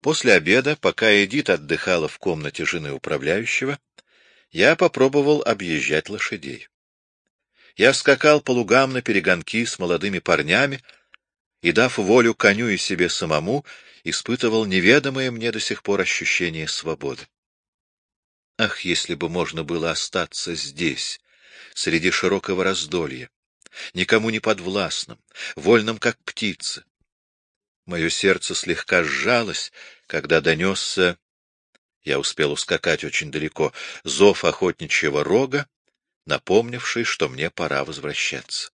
После обеда, пока Эдит отдыхала в комнате жены управляющего, я попробовал объезжать лошадей. Я скакал по лугам на перегонки с молодыми парнями и, дав волю коню и себе самому, испытывал неведомое мне до сих пор ощущение свободы. Ах, если бы можно было остаться здесь, среди широкого раздолья, никому не подвластным, вольным, как птица. Мое сердце слегка сжалось, когда донесся, я успел ускакать очень далеко, зов охотничьего рога, напомнивший, что мне пора возвращаться.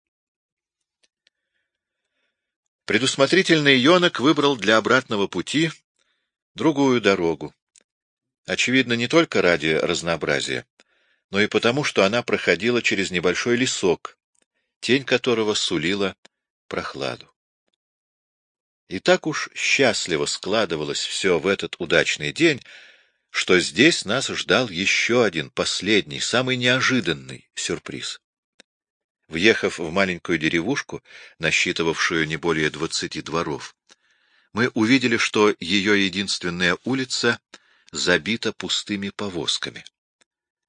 Предусмотрительный Йонок выбрал для обратного пути другую дорогу. Очевидно, не только ради разнообразия, но и потому, что она проходила через небольшой лесок, тень которого сулила прохладу. И так уж счастливо складывалось все в этот удачный день, что здесь нас ждал еще один, последний, самый неожиданный сюрприз. Въехав в маленькую деревушку, насчитывавшую не более двадцати дворов, мы увидели, что ее единственная улица забита пустыми повозками.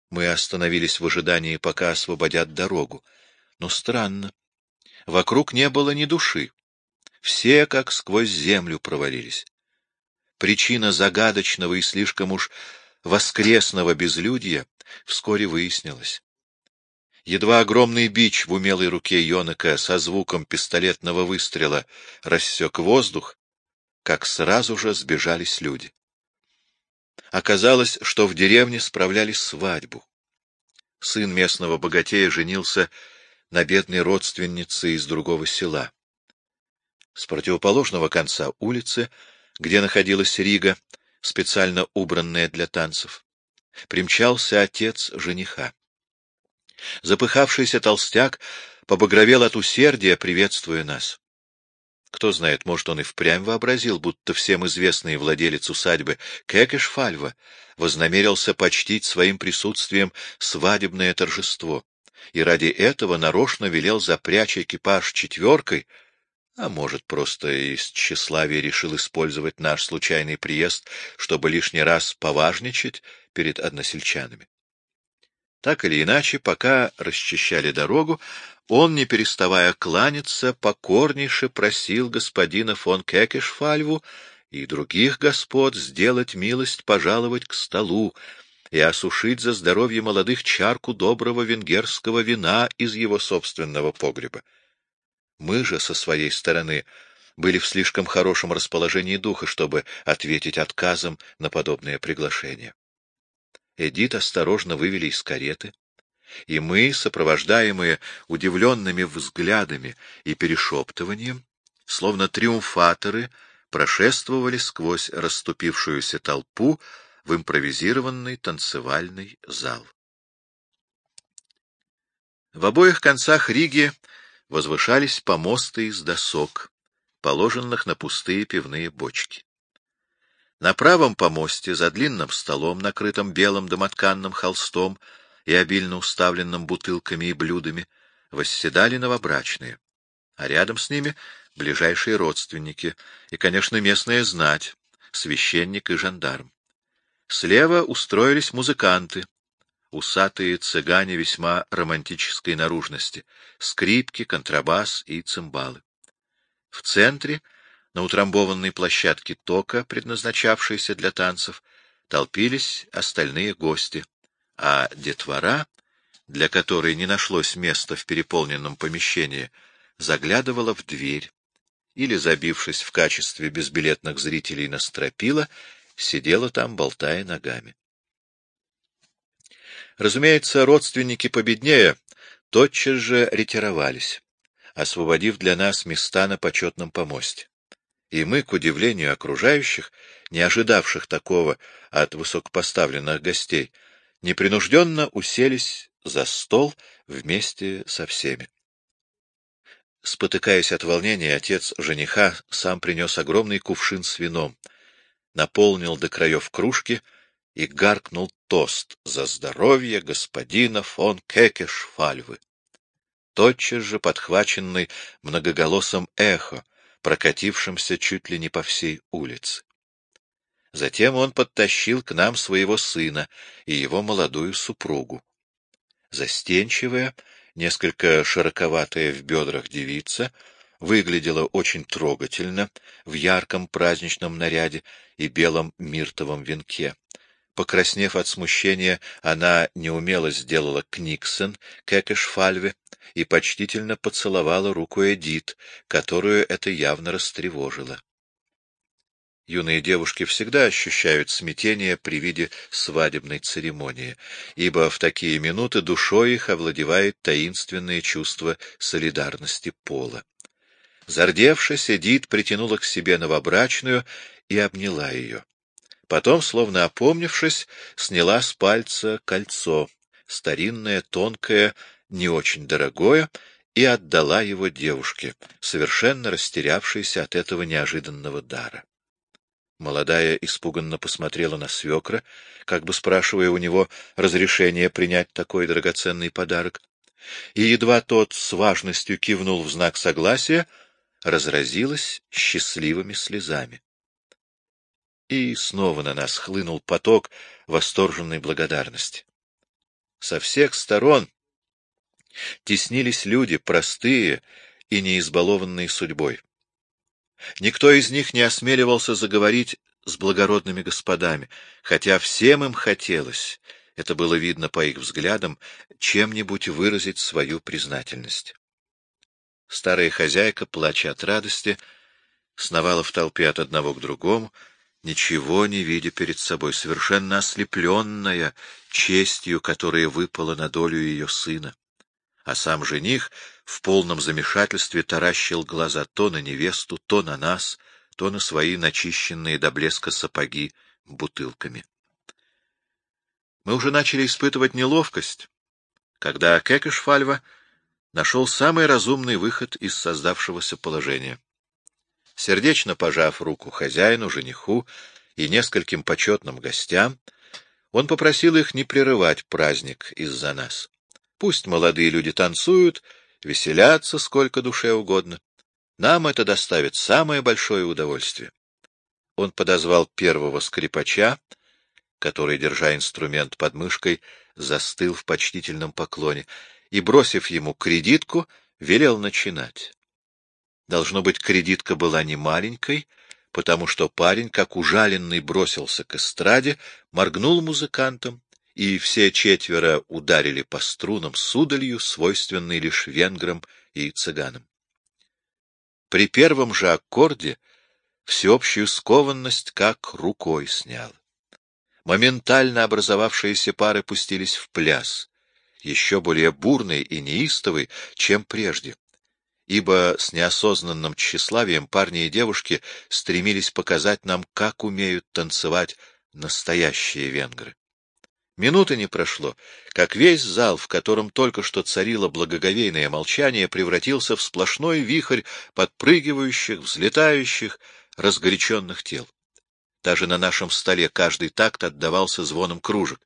Мы остановились в ожидании, пока освободят дорогу. Но странно. Вокруг не было ни души. Все как сквозь землю провалились. Причина загадочного и слишком уж воскресного безлюдья вскоре выяснилась. Едва огромный бич в умелой руке Йонака со звуком пистолетного выстрела рассек воздух, как сразу же сбежались люди. Оказалось, что в деревне справляли свадьбу. Сын местного богатея женился на бедной родственнице из другого села. С противоположного конца улицы, где находилась Рига, специально убранная для танцев, примчался отец жениха. Запыхавшийся толстяк побагровел от усердия, приветствуя нас. Кто знает, может, он и впрямь вообразил, будто всем известный владелец усадьбы Кекешфальва вознамерился почтить своим присутствием свадебное торжество, и ради этого нарочно велел запрячь экипаж четверкой, а может, просто из тщеславия решил использовать наш случайный приезд, чтобы лишний раз поважничать перед односельчанами. Так или иначе, пока расчищали дорогу, он, не переставая кланяться, покорнейше просил господина фон Кекешфальву и других господ сделать милость пожаловать к столу и осушить за здоровье молодых чарку доброго венгерского вина из его собственного погреба. Мы же, со своей стороны, были в слишком хорошем расположении духа, чтобы ответить отказом на подобное приглашение. Эдит осторожно вывели из кареты, и мы, сопровождаемые удивленными взглядами и перешептыванием, словно триумфаторы, прошествовали сквозь расступившуюся толпу в импровизированный танцевальный зал. В обоих концах Риги возвышались помосты из досок, положенных на пустые пивные бочки. На правом помосте, за длинным столом, накрытым белым домотканным холстом, и обильно уставленным бутылками и блюдами, восседали новобрачные, а рядом с ними ближайшие родственники и, конечно, местная знать, священник и жандарм. Слева устроились музыканты, усатые цыгане весьма романтической наружности, скрипки, контрабас и цимбалы. В центре, на утрамбованной площадке тока, предназначавшейся для танцев, толпились остальные гости — а детвора, для которой не нашлось места в переполненном помещении, заглядывала в дверь или, забившись в качестве безбилетных зрителей на стропила, сидела там, болтая ногами. Разумеется, родственники победнее тотчас же ретировались, освободив для нас места на почетном помосте. И мы, к удивлению окружающих, не ожидавших такого от высокопоставленных гостей, непринужденно уселись за стол вместе со всеми. Спотыкаясь от волнения, отец жениха сам принес огромный кувшин с вином, наполнил до краев кружки и гаркнул тост за здоровье господина фон Кекешфальвы. Тотчас же подхваченный многоголосым эхо, прокатившимся чуть ли не по всей улице. Затем он подтащил к нам своего сына и его молодую супругу. Застенчивая, несколько широковатая в бедрах девица выглядела очень трогательно в ярком праздничном наряде и белом миртовом венке. Покраснев от смущения, она неумело сделала книксон к Экешфальве и почтительно поцеловала руку Эдит, которую это явно растревожило. Юные девушки всегда ощущают смятение при виде свадебной церемонии, ибо в такие минуты душой их овладевает таинственное чувство солидарности пола. Зардевшись, Эдит притянула к себе новобрачную и обняла ее. Потом, словно опомнившись, сняла с пальца кольцо, старинное, тонкое, не очень дорогое, и отдала его девушке, совершенно растерявшейся от этого неожиданного дара. Молодая испуганно посмотрела на свекра, как бы спрашивая у него разрешения принять такой драгоценный подарок, и едва тот с важностью кивнул в знак согласия, разразилась счастливыми слезами. И снова на нас хлынул поток восторженной благодарности. Со всех сторон теснились люди, простые и не избалованные судьбой. Никто из них не осмеливался заговорить с благородными господами, хотя всем им хотелось, это было видно по их взглядам, чем-нибудь выразить свою признательность. Старая хозяйка, плача от радости, сновала в толпе от одного к другому, ничего не видя перед собой, совершенно ослепленная честью, которая выпала на долю ее сына а сам жених в полном замешательстве таращил глаза то на невесту, то на нас, то на свои начищенные до блеска сапоги бутылками. Мы уже начали испытывать неловкость, когда Кекешфальва нашел самый разумный выход из создавшегося положения. Сердечно пожав руку хозяину, жениху и нескольким почетным гостям, он попросил их не прерывать праздник из-за нас. Пусть молодые люди танцуют, веселятся сколько душе угодно. Нам это доставит самое большое удовольствие. Он подозвал первого скрипача, который, держа инструмент под мышкой, застыл в почтительном поклоне, и, бросив ему кредитку, велел начинать. Должно быть, кредитка была не маленькой, потому что парень, как ужаленный, бросился к эстраде, моргнул музыкантом, и все четверо ударили по струнам с удалью, свойственной лишь венграм и цыганам. При первом же аккорде всеобщую скованность как рукой снял. Моментально образовавшиеся пары пустились в пляс, еще более бурный и неистовый, чем прежде, ибо с неосознанным тщеславием парни и девушки стремились показать нам, как умеют танцевать настоящие венгры. Минуты не прошло, как весь зал, в котором только что царило благоговейное молчание, превратился в сплошной вихрь подпрыгивающих, взлетающих, разгоряченных тел. Даже на нашем столе каждый такт отдавался звоном кружек.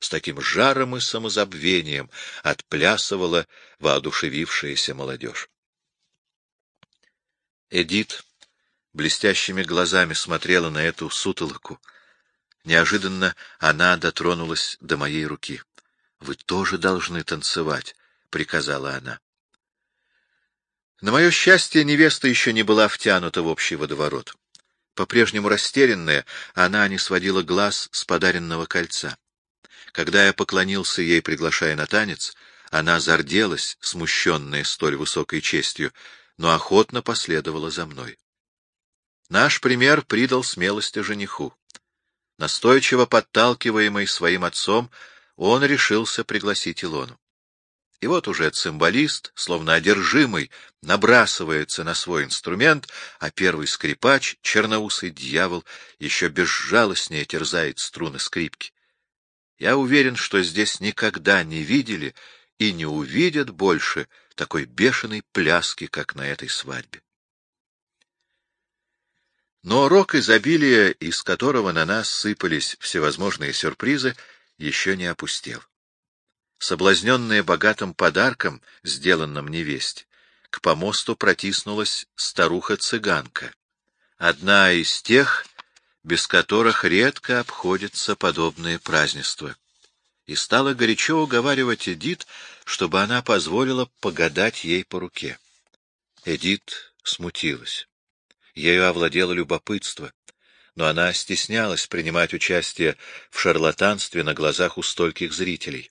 С таким жаром и самозабвением отплясывала воодушевившаяся молодежь. Эдит блестящими глазами смотрела на эту сутолоку, Неожиданно она дотронулась до моей руки. — Вы тоже должны танцевать, — приказала она. На мое счастье, невеста еще не была втянута в общий водоворот. По-прежнему растерянная, она не сводила глаз с подаренного кольца. Когда я поклонился ей, приглашая на танец, она зарделась, смущенная столь высокой честью, но охотно последовала за мной. Наш пример придал смелости жениху. Настойчиво подталкиваемый своим отцом, он решился пригласить Илону. И вот уже цимбалист, словно одержимый, набрасывается на свой инструмент, а первый скрипач, черноусый дьявол, еще безжалостнее терзает струны скрипки. Я уверен, что здесь никогда не видели и не увидят больше такой бешеной пляски, как на этой свадьбе. Но рок изобилия, из которого на нас сыпались всевозможные сюрпризы, еще не опустел. Соблазненная богатым подарком, сделанным невесть, к помосту протиснулась старуха-цыганка. Одна из тех, без которых редко обходятся подобные празднества, и стала горячо уговаривать Эдит, чтобы она позволила погадать ей по руке. Эдит смутилась. Ею овладело любопытство, но она стеснялась принимать участие в шарлатанстве на глазах у стольких зрителей.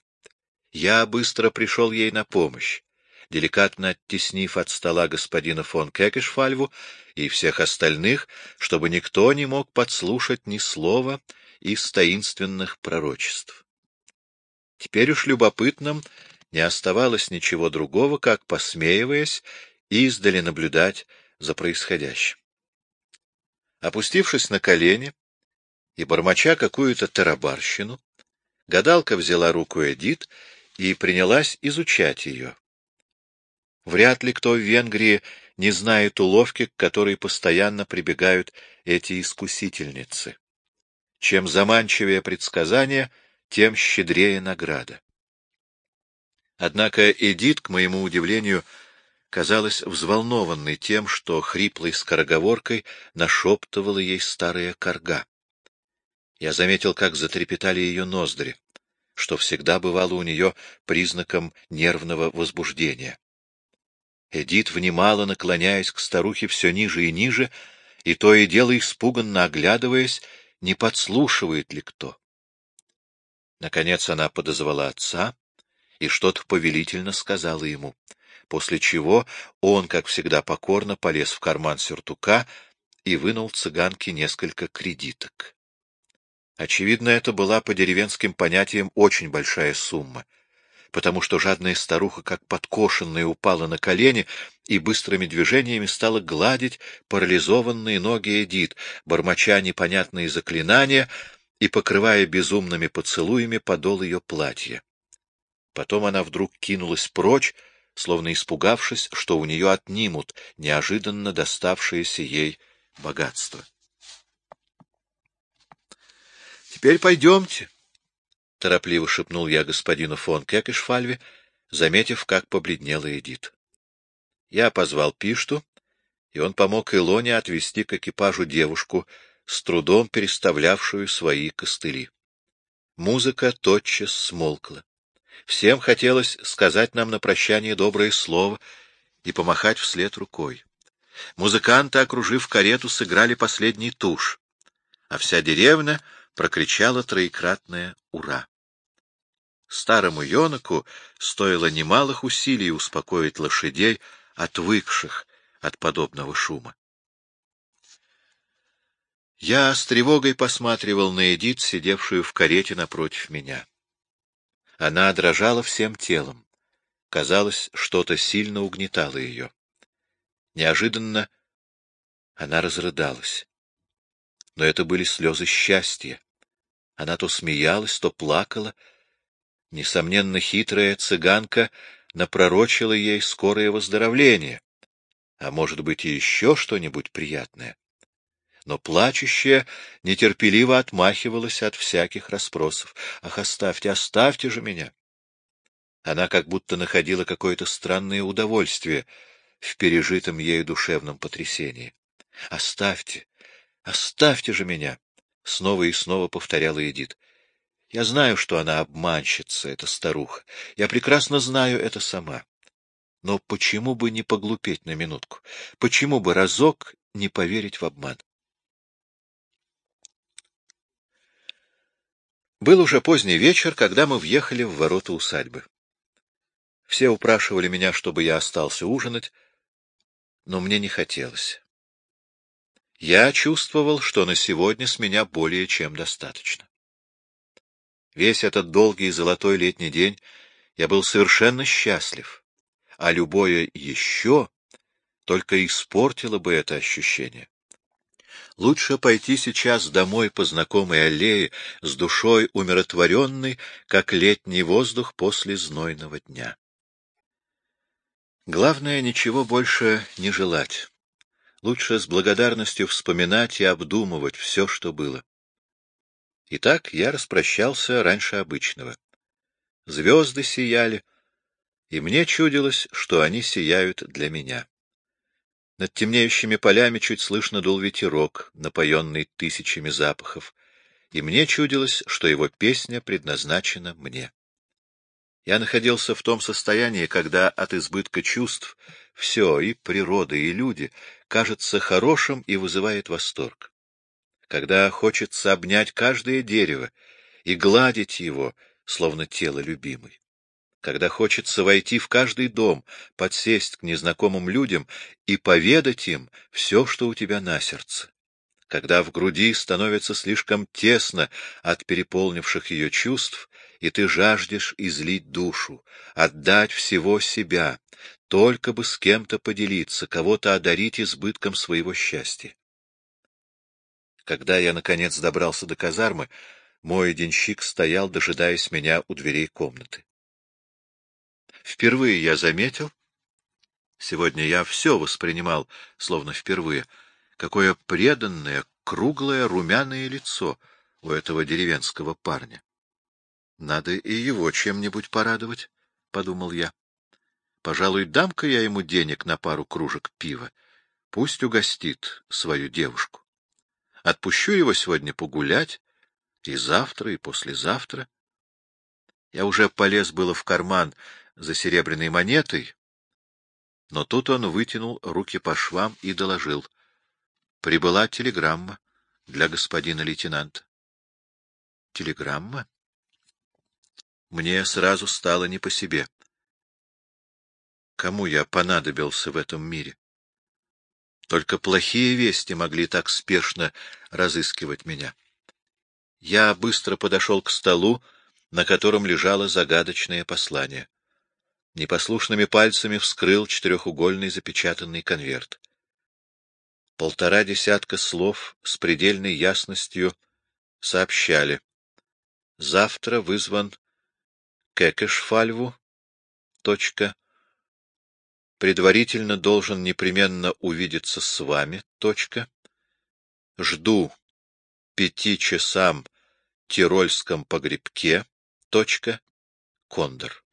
Я быстро пришел ей на помощь, деликатно оттеснив от стола господина фон Кекешфальву и всех остальных, чтобы никто не мог подслушать ни слова из таинственных пророчеств. Теперь уж любопытным не оставалось ничего другого, как, посмеиваясь, издали наблюдать за происходящим. Опустившись на колени и бормоча какую-то тарабарщину, гадалка взяла руку Эдит и принялась изучать ее. Вряд ли кто в Венгрии не знает уловки, к которой постоянно прибегают эти искусительницы. Чем заманчивее предсказание, тем щедрее награда. Однако Эдит, к моему удивлению, казалась взволнованной тем, что хриплой скороговоркой нашептывала ей старая корга. Я заметил, как затрепетали ее ноздри, что всегда бывало у нее признаком нервного возбуждения. Эдит внимала, наклоняясь к старухе все ниже и ниже, и то и дело испуганно оглядываясь, не подслушивает ли кто. Наконец она подозвала отца и что-то повелительно сказала ему, после чего он, как всегда покорно, полез в карман сюртука и вынул цыганке несколько кредиток. Очевидно, это была по деревенским понятиям очень большая сумма — потому что жадная старуха, как подкошенная, упала на колени и быстрыми движениями стала гладить парализованные ноги Эдит, бормоча непонятные заклинания и покрывая безумными поцелуями подол ее платья. Потом она вдруг кинулась прочь, словно испугавшись, что у нее отнимут неожиданно доставшееся ей богатство. — Теперь пойдемте, — торопливо шепнул я господину фон Кекешфальве, заметив, как побледнела Эдит. Я позвал Пишту, и он помог Илоне отвести к экипажу девушку, с трудом переставлявшую свои костыли. Музыка тотчас смолкла. Всем хотелось сказать нам на прощание доброе слово и помахать вслед рукой. Музыканты, окружив карету, сыграли последний тушь, а вся деревня прокричала троекратное «Ура!». Старому Йонаку стоило немалых усилий успокоить лошадей, отвыкших от подобного шума. Я с тревогой посматривал на Эдит, сидевшую в карете напротив меня. Она дрожала всем телом. Казалось, что-то сильно угнетало ее. Неожиданно она разрыдалась. Но это были слезы счастья. Она то смеялась, то плакала, Несомненно, хитрая цыганка напророчила ей скорое выздоровление, а может быть и еще что-нибудь приятное. Но плачущая нетерпеливо отмахивалась от всяких расспросов. «Ах, оставьте, оставьте же меня!» Она как будто находила какое-то странное удовольствие в пережитом ею душевном потрясении. «Оставьте, оставьте же меня!» — снова и снова повторяла Эдит. Я знаю, что она обманщица, эта старуха. Я прекрасно знаю это сама. Но почему бы не поглупеть на минутку? Почему бы разок не поверить в обман? Был уже поздний вечер, когда мы въехали в ворота усадьбы. Все упрашивали меня, чтобы я остался ужинать, но мне не хотелось. Я чувствовал, что на сегодня с меня более чем достаточно. Весь этот долгий золотой летний день я был совершенно счастлив, а любое «еще» только испортило бы это ощущение. Лучше пойти сейчас домой по знакомой аллее с душой умиротворенной, как летний воздух после знойного дня. Главное, ничего больше не желать. Лучше с благодарностью вспоминать и обдумывать все, что было. Итак, я распрощался раньше обычного. Звезды сияли, и мне чудилось, что они сияют для меня. Над темнеющими полями чуть слышно дул ветерок, напоенный тысячами запахов, и мне чудилось, что его песня предназначена мне. Я находился в том состоянии, когда от избытка чувств все, и природа, и люди, кажется хорошим и вызывает восторг. Когда хочется обнять каждое дерево и гладить его, словно тело любимой когда хочется войти в каждый дом, подсесть к незнакомым людям и поведать им все, что у тебя на сердце, когда в груди становится слишком тесно от переполнивших ее чувств, и ты жаждешь излить душу, отдать всего себя, только бы с кем-то поделиться, кого-то одарить избытком своего счастья. Когда я, наконец, добрался до казармы, мой денщик стоял, дожидаясь меня у дверей комнаты. Впервые я заметил, сегодня я все воспринимал, словно впервые, какое преданное, круглое, румяное лицо у этого деревенского парня. Надо и его чем-нибудь порадовать, — подумал я. Пожалуй, дам-ка я ему денег на пару кружек пива. Пусть угостит свою девушку. Отпущу его сегодня погулять, и завтра, и послезавтра. Я уже полез было в карман за серебряной монетой, но тут он вытянул руки по швам и доложил. Прибыла телеграмма для господина лейтенанта. Телеграмма? Мне сразу стало не по себе. Кому я понадобился в этом мире? Только плохие вести могли так спешно разыскивать меня. Я быстро подошел к столу, на котором лежало загадочное послание непослушными пальцами вскрыл четырехугольный запечатанный конверт. Полтора десятка слов с предельной ясностью сообщали. Завтра вызван Кекешфальву. Точка. Предварительно должен непременно увидеться с вами. Точка. Жду пяти часам Тирольском погребке. Точка. Кондор.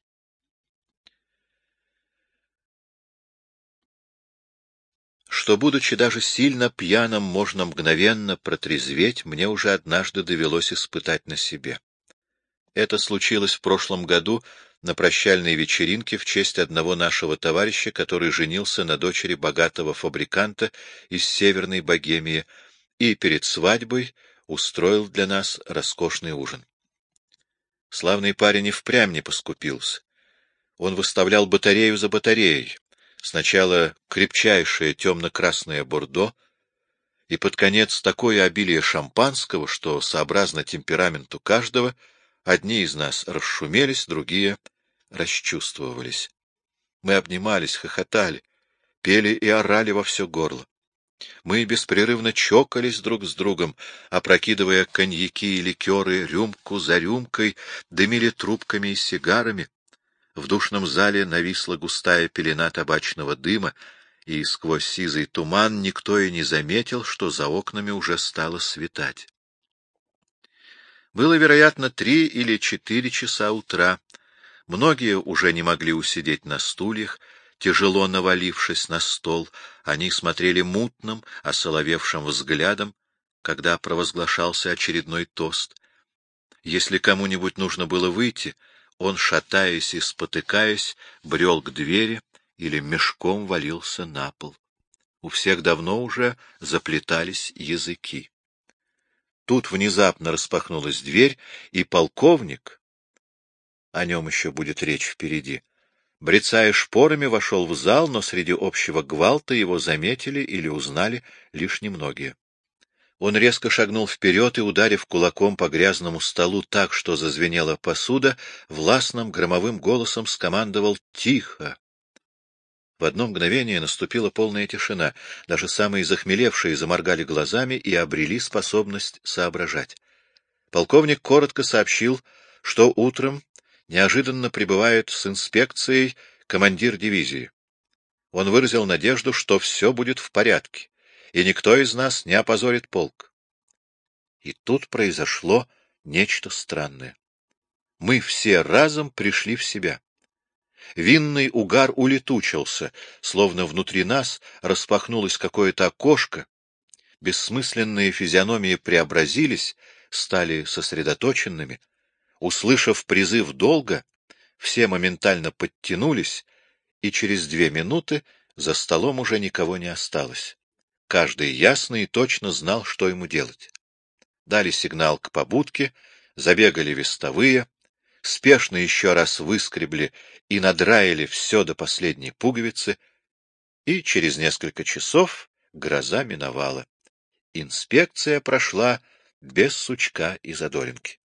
Что, будучи даже сильно пьяным, можно мгновенно протрезветь, мне уже однажды довелось испытать на себе. Это случилось в прошлом году на прощальной вечеринке в честь одного нашего товарища, который женился на дочери богатого фабриканта из Северной Богемии и перед свадьбой устроил для нас роскошный ужин. Славный парень и впрямь не поскупился. Он выставлял батарею за батареей, Сначала крепчайшее темно-красное бордо, и под конец такое обилие шампанского, что, сообразно темпераменту каждого, одни из нас расшумелись, другие расчувствовались. Мы обнимались, хохотали, пели и орали во все горло. Мы беспрерывно чокались друг с другом, опрокидывая коньяки и ликеры рюмку за рюмкой, дымили трубками и сигарами. В душном зале нависла густая пелена табачного дыма, и сквозь сизый туман никто и не заметил, что за окнами уже стало светать. Было, вероятно, три или четыре часа утра. Многие уже не могли усидеть на стульях, тяжело навалившись на стол. Они смотрели мутным, осоловевшим взглядом, когда провозглашался очередной тост. Если кому-нибудь нужно было выйти — он, шатаясь и спотыкаясь, брел к двери или мешком валился на пол. У всех давно уже заплетались языки. Тут внезапно распахнулась дверь, и полковник, о нем еще будет речь впереди, брецая шпорами, вошел в зал, но среди общего гвалта его заметили или узнали лишь немногие. Он резко шагнул вперед и, ударив кулаком по грязному столу так, что зазвенела посуда, властным громовым голосом скомандовал «Тихо!». В одно мгновение наступила полная тишина. Даже самые захмелевшие заморгали глазами и обрели способность соображать. Полковник коротко сообщил, что утром неожиданно прибывает с инспекцией командир дивизии. Он выразил надежду, что все будет в порядке и никто из нас не опозорит полк. И тут произошло нечто странное. Мы все разом пришли в себя. Винный угар улетучился, словно внутри нас распахнулось какое-то окошко, бессмысленные физиономии преобразились, стали сосредоточенными. Услышав призыв долга, все моментально подтянулись, и через две минуты за столом уже никого не осталось. Каждый ясно и точно знал, что ему делать. Дали сигнал к побудке, забегали вестовые, спешно еще раз выскребли и надраили все до последней пуговицы, и через несколько часов гроза миновала. Инспекция прошла без сучка и задоринки.